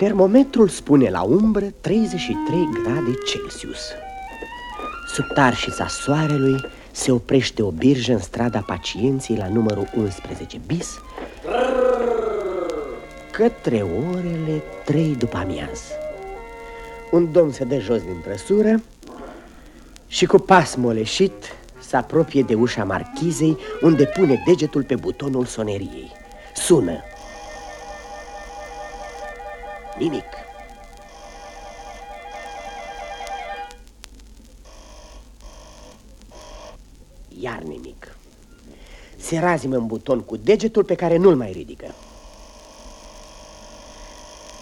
Termometrul spune la umbră 33 grade Celsius. Sub tarșița soarelui se oprește o birjă în strada pacienții la numărul 11 bis către orele 3 după amiaz. Un domn se dă jos din trăsură și cu pas moleșit se apropie de ușa marchizei unde pune degetul pe butonul soneriei. Sună. Nimic. Iar nimic. Se razimă în buton cu degetul pe care nu-l mai ridică.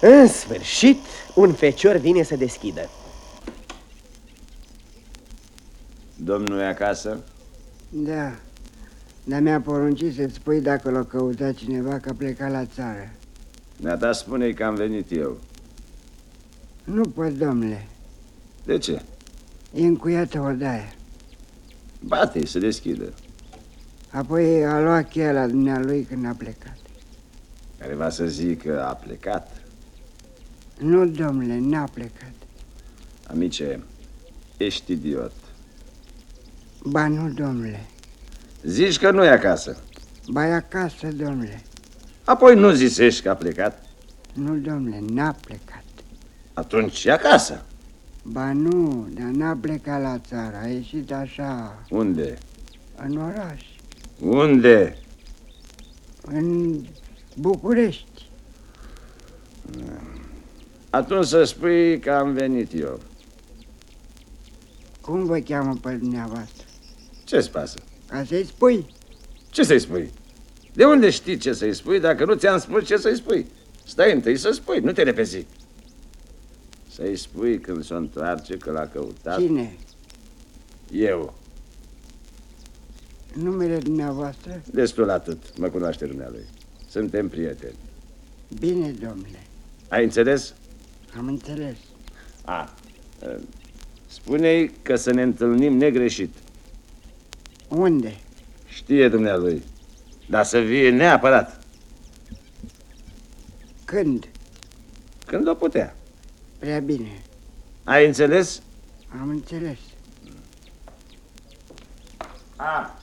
În sfârșit, un fecior vine să deschidă. Domnul e acasă? Da, dar mi-a poruncit să-ți spui dacă l-a căutat cineva că a plecat la țară. Mi-a dat spune că am venit eu. Nu pot, domnule. De ce? E încuiată odaia. Bate să deschidă. Apoi a luat cheia la dumnealui când a plecat. Care va să zic că a plecat. Nu, domnule, n-a plecat. Amice, ești idiot. Ba nu, domnule. Zici că nu e acasă. Ba e acasă, domnule. Apoi nu zisești că a plecat. Nu, domnule, n-a plecat. Atunci e acasă. Ba nu, dar n-a plecat la țară. A ieșit așa, Unde? în oraș, Unde? în București. Atunci să spui că am venit eu. Cum vă cheamă pe dumneavoastră? Ce-ți pasă? Ca să-i spui. Ce să-i spui? De unde știi ce să-i spui dacă nu ți-am spus ce să-i spui? Stai întâi să spui, nu te repezi. Să-i spui când se întoarce că l-a căutat Cine? eu. Numele dumneavoastră? Destul atât, mă cunoaște dumnealui. Suntem prieteni. Bine, domnule. Ai înțeles? Am înțeles. A. ă, Spune-i că să ne întâlnim negreșit. Unde? Știe dumnealui. Dar să vie neapărat. Când? Când o putea. Prea bine. Ai înțeles? Am înțeles. A.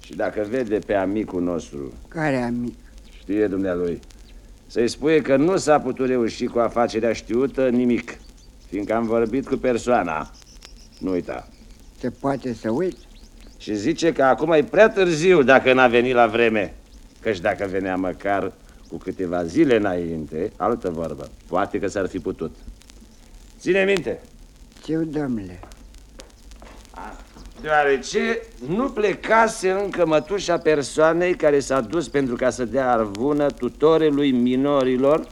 Și dacă vede pe amicul nostru, Care amic? știe dumnealui, să-i spune că nu s-a putut reuși cu afacerea știută nimic, fiindcă am vorbit cu persoana. Nu uita. Se poate să uit? Și zice că acum e prea târziu dacă n-a venit la vreme. Căci dacă venea măcar cu câteva zile înainte, altă vorbă, poate că s-ar fi putut. Ține minte, Știu, domnule. deoarece nu plecase încă mătușa persoanei care s-a dus pentru ca să dea arvună tutorelui minorilor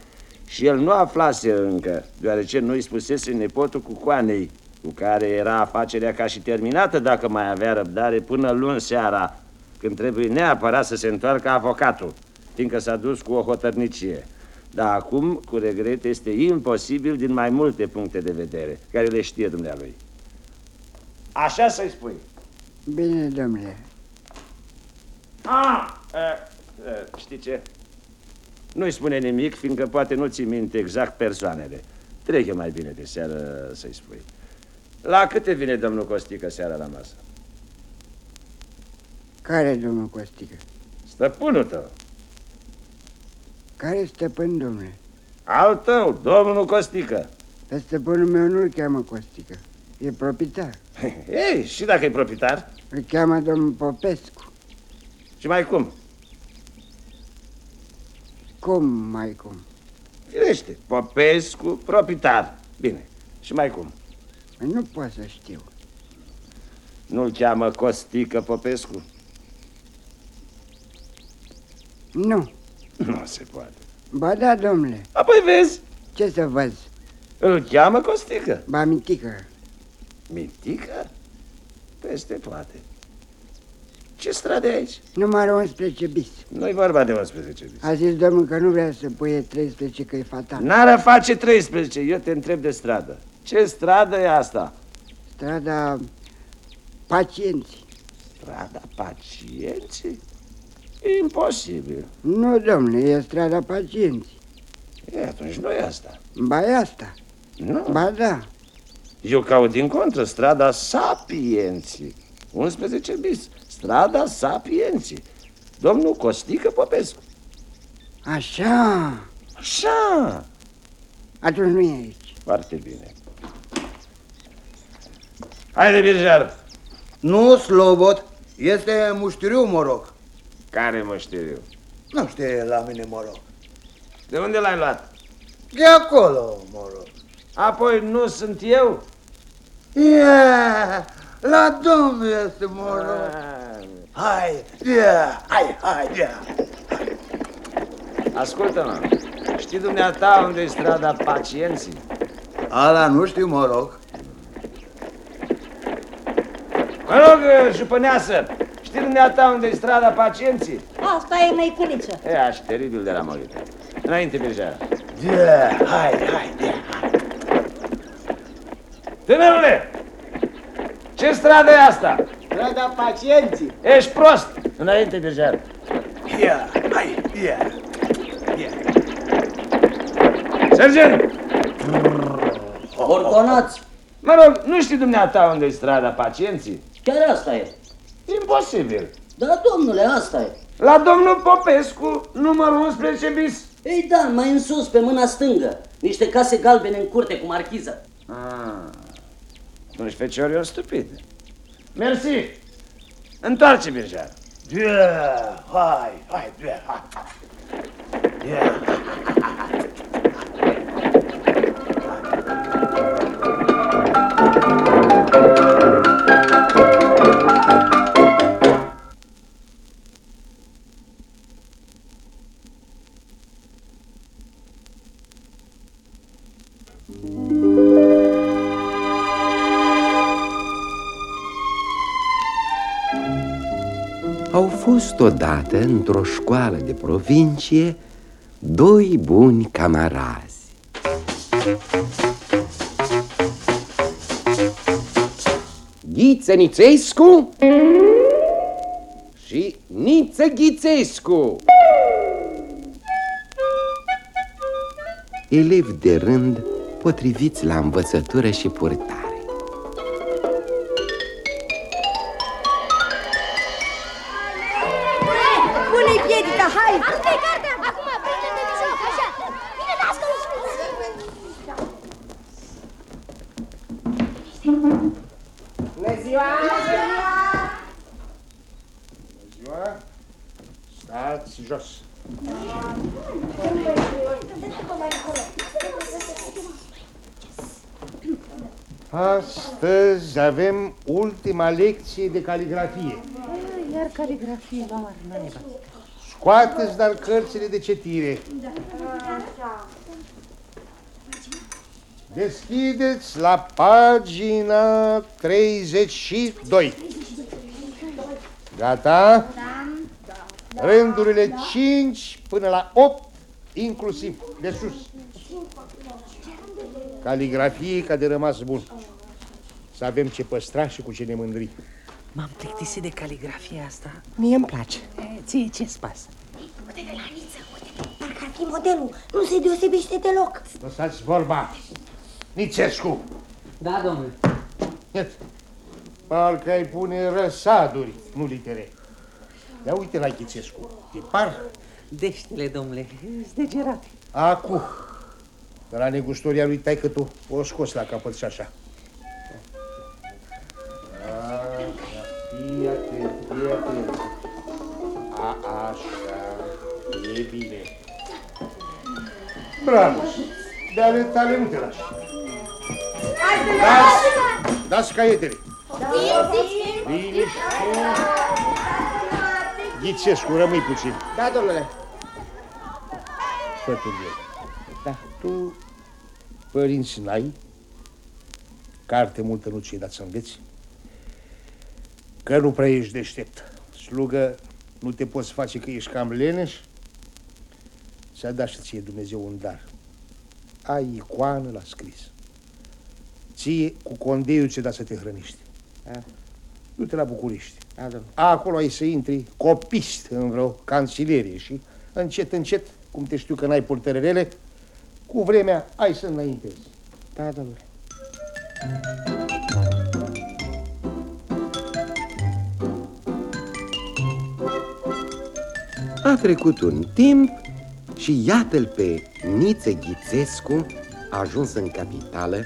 și el nu aflase încă, deoarece nu-i spusese nepotul cu coanei, cu care era afacerea ca și terminată dacă mai avea răbdare până luni seara, când trebuie neapărat să se întoarcă avocatul, fiindcă s-a dus cu o hotărnicie. Dar acum, cu regret, este imposibil din mai multe puncte de vedere, care le știe dumnealui. Așa să-i spui. Bine, domnule. Ah, uh, uh, știi ce? Nu-i spune nimic, fiindcă poate nu ți minte exact persoanele. Trece mai bine de seară să-i spui. La câte vine domnul Costică seara la masă? Care, domnul Costică? Stăpânul tău. Care stăpân, domnule? Al tău, domnul Costică. Pe stăpânul meu nu-l cheamă Costică. E proprietar. Ei, și dacă e proprietar? Îl cheamă domnul Popescu. Și mai cum? Cum, mai cum? Firește, Popescu, proprietar. Bine, și mai cum? Nu pot să știu. Nu-l cheamă Costică Popescu? Nu. Nu se poate. Ba da, domnule. Apoi vezi, Ce să văd? îl cheamă Costică. Ba mitică. Mintică? Peste toate. Ce stradă e aici? Numărul 11 bis. Nu-i vorba de 11 bis. A zis domnul că nu vrea să puie 13 că e fatal. N-ar face 13, eu te întreb de stradă. Ce stradă e asta? Strada pacienții. Strada pacienții? Imposibil. Nu, domnule, e strada pacienții. E, atunci nu e asta. Ba e asta. Nu. Ba da. Eu caut din contră strada Sapienții. 11 bis. Strada Sapienții. Domnul Costică Popescu. Așa. Așa. Atunci nu e aici. Foarte bine. Haide, Birjar. Nu, Slobot, este muștiriu, mă rog. Care mă știu eu? Nu știe la mine, mă rog. De unde l-ai luat? De acolo, mă rog. Apoi nu sunt eu? Ia, la domnul este, mă rog. Ah. Hai, ia, hai, hai, ia. Ascultă-mă. Știi dumneata unde e strada pacienții? Ala nu știu, mă rog. Mă rog, jupăneasă, știi dumneata unde e strada pacienții? Asta e măicăliță. E, aș teribil de la mărită. Înainte, Birjar. Ia, hai, hai, ia. Tânărule! Ce stradă e asta? Strada pacienții. Ești prost! Înainte, Birjar. Ia, hai, ia. Sergent! Ordonați! Mă rog, nu știi dumneata unde e strada pacienții? Chiar asta e. Imposibil. Da, domnule, asta e. La domnul Popescu, numărul 11 bis. Ei, da, mai în sus, pe mâna stângă. Niște case galbene în curte cu marchiză. Ah, 11 ori o stupid. Mersi. Întoarce, Birjar. Ia, hai, hai, ia, hai. Ia. Au fost odată într-o școală de provincie doi buni camarazi. Ghiță Nițescu și Niță Ghițescu. Elevi de rând potriviți la învățătură și purtare. Bună ziua! ziua. Stați jos. Astăzi avem ultima lecție de caligrafie. Iar caligrafie la mare, naiba. Scoateți dar cărțile de citire. Deschideți la pagina 32. Gata? Rândurile 5 până la 8, inclusiv de sus. Caligrafie ca de rămas bun. Să avem ce păstra și cu ce ne mândri. M-am plictisit de caligrafia asta. Mie îmi place. E, ție ce-ți pasă? Uite-te la Niță, uite Parcă ar fi modelul. Nu se deosebește deloc. Lăsați vorba. Nițescu, Da, domnule. Iată, parcă ai pune răsaduri, nu litere. Ia uite la Ghițescu, e par Deștele, domnule, zdegerate. acu. De la negustoria lui taică tu o scos la capăt și așa. A, Fii atent, fii atent. A, așa, e bine. Bravo, de ale tale nu te lași. Dați, dați caietele. Liniște. Ghițescu, rămâi puțin. Da, domnule. Fătul meu. Da, tu părinți n-ai, carte multă nu ți-ai dat să înveți, că nu prea ești deștept. Slugă, nu te poți face că ești cam leneș, ți-a dat și ție Dumnezeu un dar. Ai icoană la scris. Ție cu condeiul ți-a dat să te hrăniști. Da. Du-te la București. Da, domnule. Acolo ai să intri copist în vreo canțilerie și încet, încet, cum te știu că n-ai purtări rele, Cu vremea ai să înaintezi. Da, domnule. A trecut un timp și iată-l pe Nițe Ghițescu ajuns în capitală,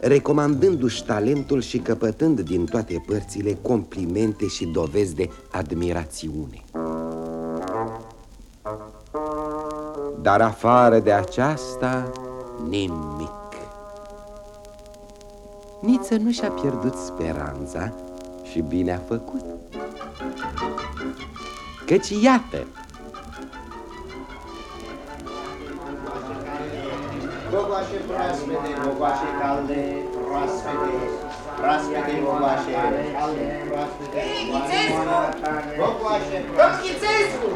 recomandându-și talentul și căpătând din toate părțile complimente și dovezi de admirațiune. Dar afară de aceasta, nimic. Niță nu și-a pierdut speranța și bine a făcut. Căci iată, Gogoașe proaspete, gogoașe calde, proaspete, proaspete gogoașe, calde, proaspete, gogoașe, Domnițescu!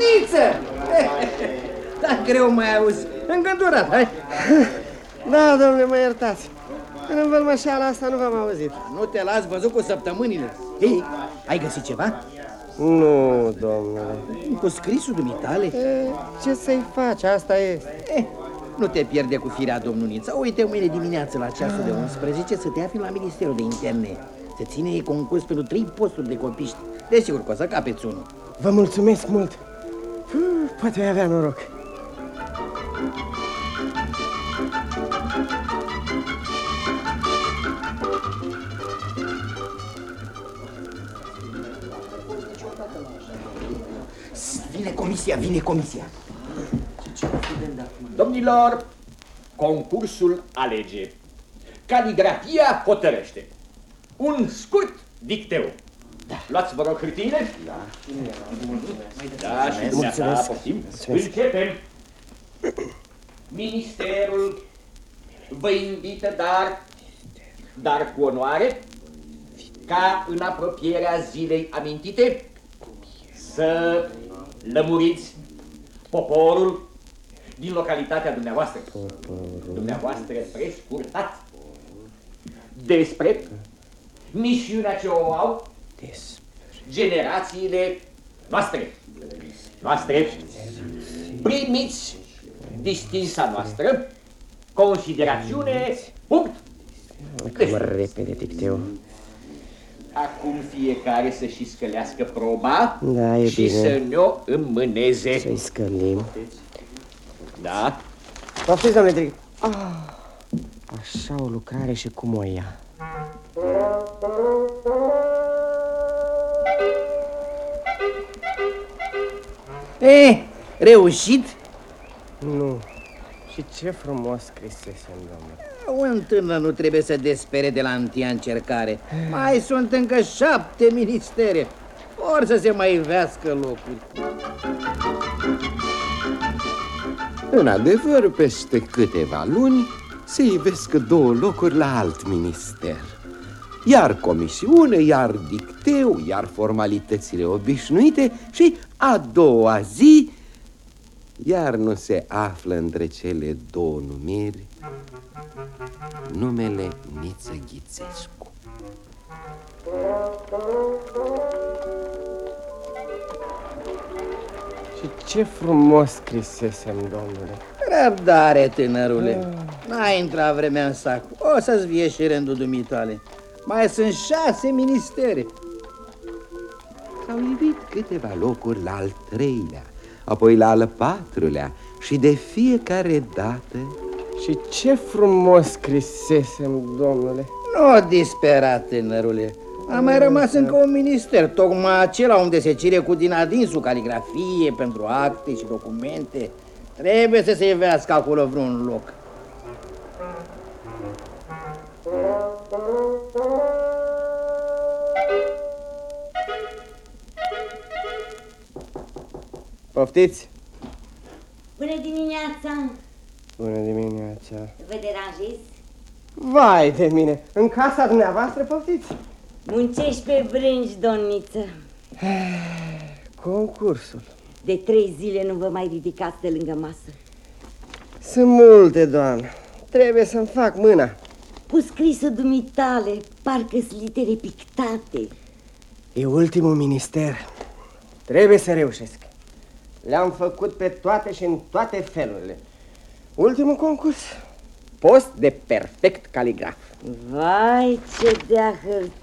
Niță! Da, greu mai auzi. Îngândurat, hai! Da, domnule, mă iertați. În învălmășeala asta nu v-am auzit. Nu te las văzut cu săptămânile. Ei, ai găsit ceva? Nu, domnule. Cu scrisul dumitale? E, ce să-i faci? Asta e. Eh, nu te pierde cu firea, domnul Nița. Uite, mâine dimineață la ceasul de 11 să te afli la Ministerul de Interne. Se ține concurs pentru trei posturi de copiști. Desigur că o să capeți unul. Vă mulțumesc mult. Puh, poate vei avea noroc. Vine comisia, vine comisia. Domnilor, concursul alege. Caligrafia hotărăște. Un scurt dicteu. Da. Luați, vă rog, hârtiile. Da. Da, și dumneata, poftim. Începem. Ministerul vă invită, dar, dar cu onoare, ca în apropierea zilei amintite, să lămuriți poporul din localitatea dumneavoastră. Dumneavoastră prescurtat despre misiunea ce o au generațiile noastre. Noastre. Primiți distinsa noastră considerațiune, punct. Cam repede, dicteu. Acum fiecare să și scălească proba Da, e și bine. să ne-o îmâneze. Să-i scălim. Da? Poftiți, domnule Tric. Ah, așa o lucrare și cum o ia. Eh, reușit? Nu. Și ce frumos scrisesem, domnule. Un tânăr nu trebuie să despere de la întâia încercare. Mai sunt încă șapte ministere. Or să se mai ivească locuri. În adevăr, peste câteva luni se ivesc două locuri la alt minister. Iar comisiune, iar dicteu, iar formalitățile obișnuite și a doua zi, iar nu se află între cele două numiri numele Niță Ghițescu. Și ce frumos scrisesem, domnule. Răbdare, tânărule. N-ai intrat vremea în sac. O să-ți vie și rândul dumitale. Mai sunt șase ministere. S-au ivit câteva locuri la al treilea, apoi la al patrulea și de fiecare dată... Și ce frumos scrisesem, domnule. Nu dispera, tânărule. A mai rămas încă un minister, tocmai acela unde se cire cu din adinsul caligrafie pentru acte și documente. Trebuie să se ivească acolo vreun loc. Poftiți? Bună dimineața! Bună dimineața. Vă deranjez? Vai de mine, în casa dumneavoastră poftiți? Muncești pe brânci, domniță. Concursul. De trei zile nu vă mai ridicați de lângă masă. Sunt multe, doamnă. Trebuie să-mi fac mâna. Cu scrisul dumitale, parcă sunt litere pictate. E ultimul minister. Trebuie să reușesc. Le-am făcut pe toate și în toate felurile. Ultimul concurs. Post de perfect caligraf. Vai, ce de-a hârtii!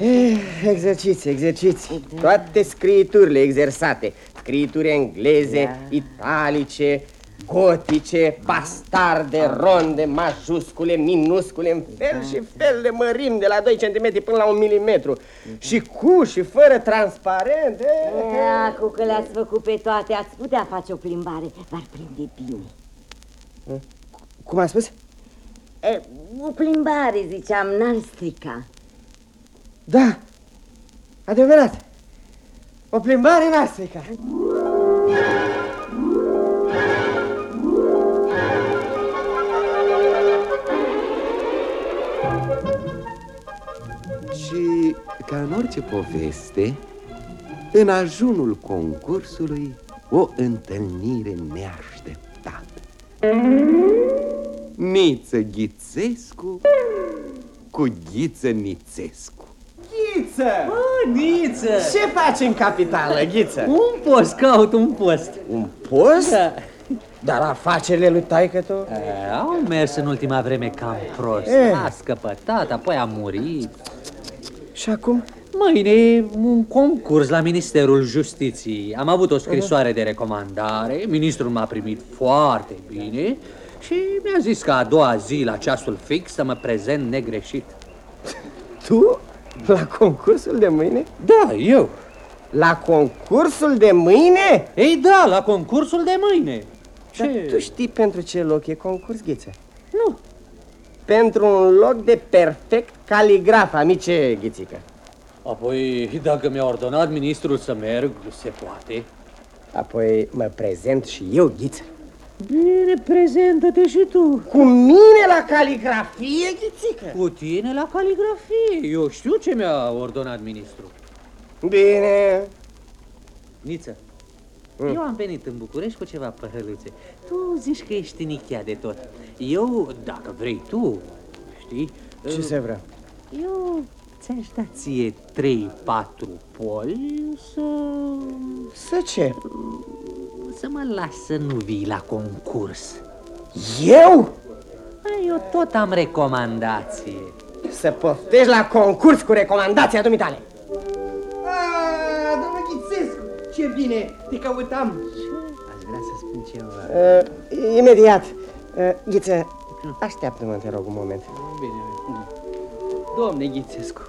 Eh, exerciții, exerciții. Toate scriiturile exersate. Scriituri engleze, Da. italice, gotice, bastarde, ronde, majuscule, minuscule, în fel și fel de mărimi, de la 2 cm până la 1 mm. Și cu și fără transparent. eh. Acum că le-ați făcut pe toate, ați putea face o plimbare. V-ar prinde bine. Cum a spus? E, o plimbare, ziceam, n-ar strica. Da, adevărat. O plimbare în Africa. Și ca în orice poveste, în ajunul concursului, o întâlnire neașteptată. Niță Ghițescu cu Ghiță Nițescu. Ghiță! Oh, Niță! Ce faci în capitală, Ghiță? Un post, caut un post. Un post? Da. Dar afacerile lui taică tu? E, au mers în ultima vreme cam prost. E. A scăpătat, apoi a murit. Și acum? Mâine un concurs la Ministerul Justiției. Am avut o scrisoare de recomandare, ministrul m-a primit foarte bine și mi-a zis că a doua zi, la ceasul fix, să mă prezent negreșit. Tu? La concursul de mâine? Da, eu. La concursul de mâine? Ei da, la concursul de mâine. Dar tu știi pentru ce loc e concurs, Ghiță? Nu. Pentru un loc de perfect caligraf, amice Ghițică. Apoi, dacă mi-a ordonat ministrul să merg, se poate. Apoi mă prezent și eu, Ghiță. Bine, prezentă-te și tu. Cu mine la caligrafie, Ghițică? Cu tine la caligrafie. Eu știu ce mi-a ordonat ministrul. Bine. Niță, mm. eu am venit în București cu ceva păhăluțe. Tu zici că ești nichea de tot. Eu, dacă vrei tu, știi... Ce uh, se vrea? Eu ți-aș da ție 3-4 poli să... Să ce? Să mă las să nu vii la concurs. Eu? A, Eu tot am recomandație. Să poftești la concurs cu recomandația dumitale. Ah, domnul Ghițescu, ce bine, te căutam. Aș vrea să spun ceva. Uh, imediat. Uh, Ghiță, așteaptă-mă, te rog, un moment. Bine, bine. Domne Ghițescu,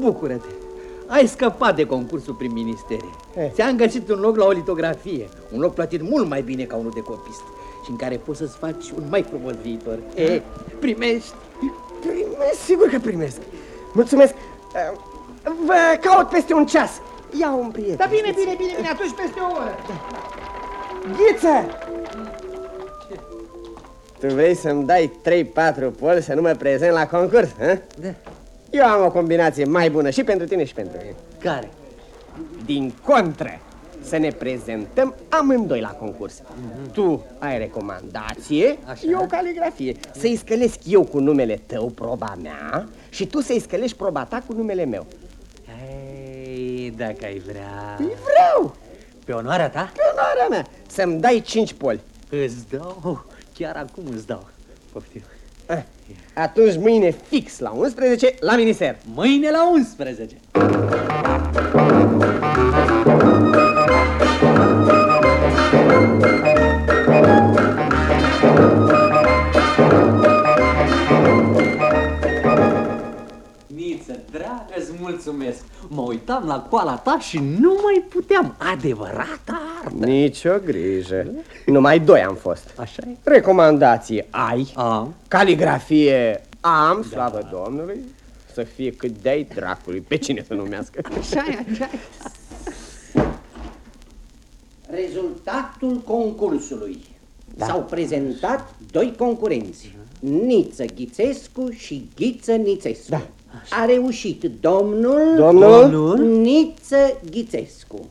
bucură-te. Ai scăpat de concursul prin ministerie. Eh. Ți-am găsit un loc la o litografie, un loc plătit mult mai bine ca unul de copist și în care poți să-ți faci un mai frumos viitor. E, primești. Primesc, sigur că primesc. Mulțumesc. Uh, Vă caut peste un ceas. Ia un prieten. Da, bine, bine, bine, bine, atunci peste o oră. Ghiță! Tu vrei să-mi dai 3-4 poli să nu mă prezent la concurs, hă? Da. Eu am o combinație mai bună și pentru tine și pentru mine. Care? Din contră, să ne prezentăm amândoi la concurs. Tu ai recomandație, Așa. eu caligrafie. Să-i scălesc eu cu numele tău proba mea și tu să-i scălești proba ta cu numele meu. Ei, dacă ai vrea... Îi vreau! Pe onoarea ta? Pe onoarea mea! Să-mi dai 5 poli. Îți dau, chiar acum îți dau. Poftim. Ah, Atunci mâine fix la 11 la minister. Mâine la 11. Niță, dragă, îți mulțumesc. Mă uitam la coala ta și nu mai puteam. Adevărata artă. Nici o grijă. Numai doi am fost. Așa e? Recomandație ai, Am. caligrafie am, slavă Domnului, să fie cât de dracului, pe cine să numească. Așa e, așa e. Rezultatul concursului. S-au prezentat doi concurenți, Niță Ghițescu și Ghiță Nițescu. Da. A reușit domnul, Domnul? Niță Ghițescu.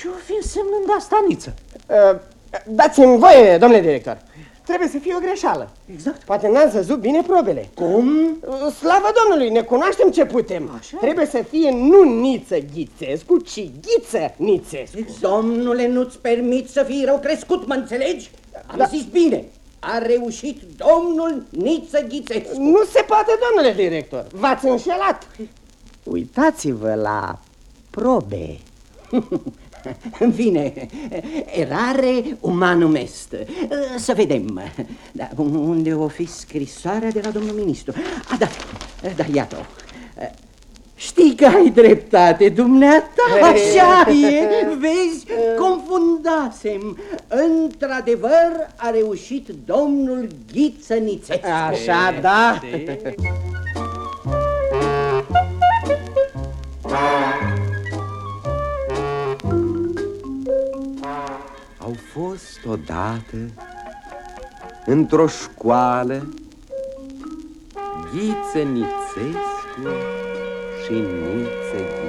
Ce-o fi însemnând asta, Niță? Uh, Dați-mi voie, domnule director. Trebuie să fie o greșeală. Exact. Poate n-ați văzut bine probele. Cum? Uh, Slavă Domnului, ne cunoaștem ce putem. Așa. Trebuie să fie nu Niță Ghițescu, ci Ghiță Nițescu. Domnule, nu-ți permit să fii rău crescut, mă înțelegi? Am zis bine. A reușit domnul Niță Ghițescu. Nu se poate, domnule director. V-ați înșelat. Uitați-vă la probe. Bine, erare umanum est. Să vedem. Da, unde o fi scrisoarea de la domnul ministru? A, da, da, iată-o. Știi că ai dreptate, dumneata, așa e, vezi, confundasem. Într-adevăr a reușit domnul Ghiță Nițescu. Așa, da. Au fost odată într-o școală Ghiță Nițescu și Niță Ghițescu.